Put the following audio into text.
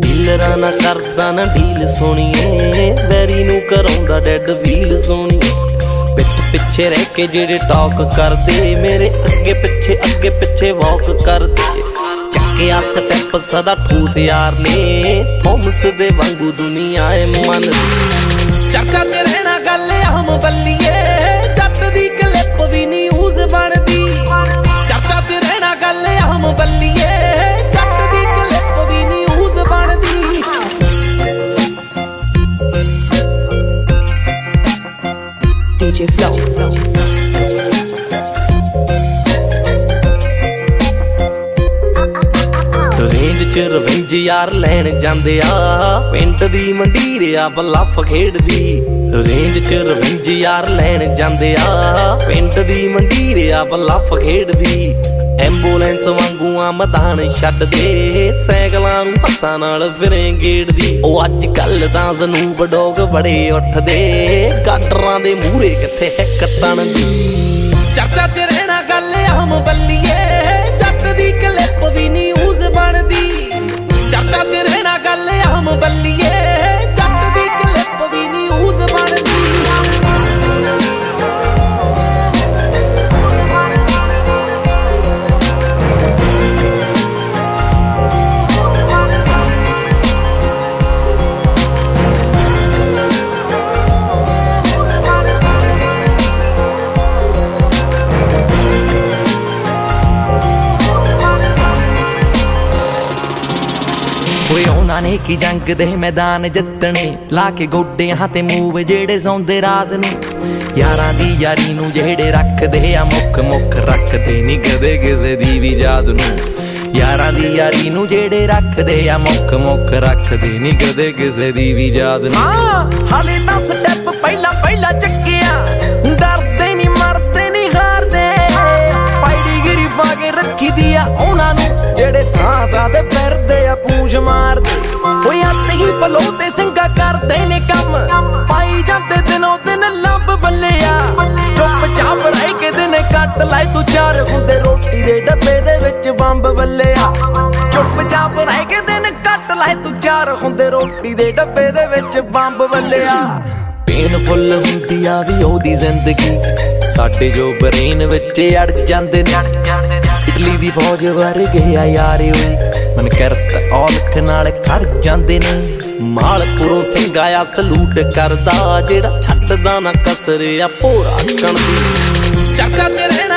ਡੀਲਰਾਂ ਨਾ ਕਰਦਾ ਨਾ ਡੀਲ ਸੋਣੀਏ ਵੈਰੀ ਨੂੰ ਕਰਾਉਂਦਾ ਡੈਡ ਵੀਲ ਸੋਣੀਏ ਪਿੱਛ ਪਿੱਛੇ ਰਹਿ ਕੇ ਜਿਹੜੇ ਟਾਕ ਕਰਦੇ, ਮੇਰੇ ਅੱਗੇ ਪਿੱਛੇ ਅੱਗੇ ਪਿੱਛੇ ਵਾਕ ਕਰਦੇ। ਚੱਕਿਆ ਸਟੈਪ ਸਦਾ ਠੂਸ ਯਾਰ ਨੇ, ਥੋਮਸ ਦੇ ਵਾਂਗੂ ਦੁਨੀਆ ਏ ਮਨ ਚਰਚਾ ਚ ਰਹਿਣਾ ਰੇਂਜ ਚ ਰਵਿੰਜ ਯਾਰ ਲੈਣ ਜਾਂਦੇ ਆ। ਪਿੰਡ ਦੀ ਮੰਡੀਰ ਆ, ਬਲੱਫ ਖੇਡਦੀ। ਰੇਂਜ ਚ ਰਵਿੰਜ ਯਾਰ ਲੈਣ ਜਾਂਦੇ ਆ। ਪਿੰਡ ਦੀ ਮੰਡੀਰ ਬਲੱਫ ਖੇਡਦੀ। ਐਂਬੂਲੈਂਸ ਵਾਂਗੂ ਆ, ਮੈਦਾਨ ਛੱਡ ਦੇ ਸਾਈਕਲਾਂ ਨੂੰ ਹੱਥਾਂ ਨਾਲ ਫਿਰੇ ਗੇੜਦੀ। ਉਹ ਅੱਜ ਕੱਲ ਤਾਂ ਜ਼ਨੂਬ ਡੋਗ ਬੜੇ ਉੱਠਦੇ। ਗਾਡਰਾਂ ਦੇ ਮੂਹਰੇ ਕਿੱਥੇ ਹੈ ਕੱਤਣ ਦੀ ਚਰਚਾ ਚ ਰਹਿਣਾ ਗੱਲ ਹਮ ਬੱਲੀਏ। ਜੱਟ ਦੀ ਕਲਿੱਪ ਵੀ ਨਿਊਜ਼ ਬਣਦੀ ਚਰਚਾ ਓਏ ਕੀ ਜੰਗ ਦੇ ਮੈਦਾਨ ਜਿੱਤਣੇ? ਲਾ ਕੇ ਗੋਡਿਆਂ ਤੇ ਮੂਵ ਜਿਹੜੇ ਸੌਂਦੇ ਰਾਤ ਨੂੰ। ਯਾਰਾਂ ਦੀ ਯਾਰੀ ਨੂੰ ਜਿਹੜੇ ਰੱਖਦੇ ਆ, ਮੁੱਖ ਮੁੱਖ ਰੱਖਦੇ ਨਹੀਂ ਕਦੇ ਕਿਸੇ ਦੀ ਵੀ ਯਾਦ ਨੂੰ। ਯਾਰਾਂ ਦੀ ਯਾਰੀ ਨੂੰ ਜਿਹੜੇ ਰੱਖਦੇ ਆ, ਮੁੱਖ ਮੁੱਖ ਰੱਖਦੇ ਨਹੀਂ ਕਦੇ ਕਿਸੇ ਦੀ ਵੀ ਯਾਦ ਨੂੰ। ਹਾਂ, ਹਾਲੇ ਸਟੈਪ ਪਹਿਲਾਂ ਪਹਿਲਾਂ ਚੱਕਿਆ ਫਲੋ ਤੇ ਸਿੰਘਾ ਕਰਦੇ ਨੇ ਕੰਮ। ਪਾਈ ਜਾਂਦੇ ਦਿਨੋਂ ਦਿਨ ਲੱਭ ਬੱਲਿਆ। ਚੁੱਪ ਚਾਪ ਰਹਿ ਕੇ ਦਿਨ ਕੱਟ ਲੈ ਤੂੰ ਚਾਰ। ਹੁੰਦੇ ਰੋਟੀ ਦੇ ਡੱਬੇ ਦੇ ਵਿੱਚ ਬੰਬ ਬੱਲਿਆ। ਚੁੱਪ ਚਾਪ ਰਹਿ ਕੇ ਦਿਨ ਕੱਟ ਲੈ ਤੂੰ ਚਾਰ। ਹੁੰਦੇ ਰੋਟੀ ਦੇ ਡੱਬੇ ਦੇ ਵਿੱਚ ਬੰਬ ਬੱਲਿਆ। ਪੇਨਫੁੱਲ ਹੁੰਦੀ ਆ ਵੀ ਉਹਦੀ ਜ਼ਿੰਦਗੀ। ਸਾਡੇ ਜੋ ਬ੍ਰੇਨ ਵਿੱਚ ਅੜ ਜਾਂਦੇ ਨੇ। ਦੀ ਫੌਜ ਵਰਗੇ ਆ ਯਾਰੇ ਓਏ। ਮਨ ਕਰਤ ਔਲਖ ਨਾਲ ਖੜ ਜਾਂਦੇ ਨੇ। ਮਾਲਪੁਰੋਂ ਸਿੰਘ ਆਇਆ ਸਲੂਟ ਕਰਦਾ, ਜਿਹੜਾ ਛੱਡਦਾ ਨਾ ਕਸਰ ਆ ਭੋਰਾ ਕਣਦੀ ਚਰਚਾ ਚ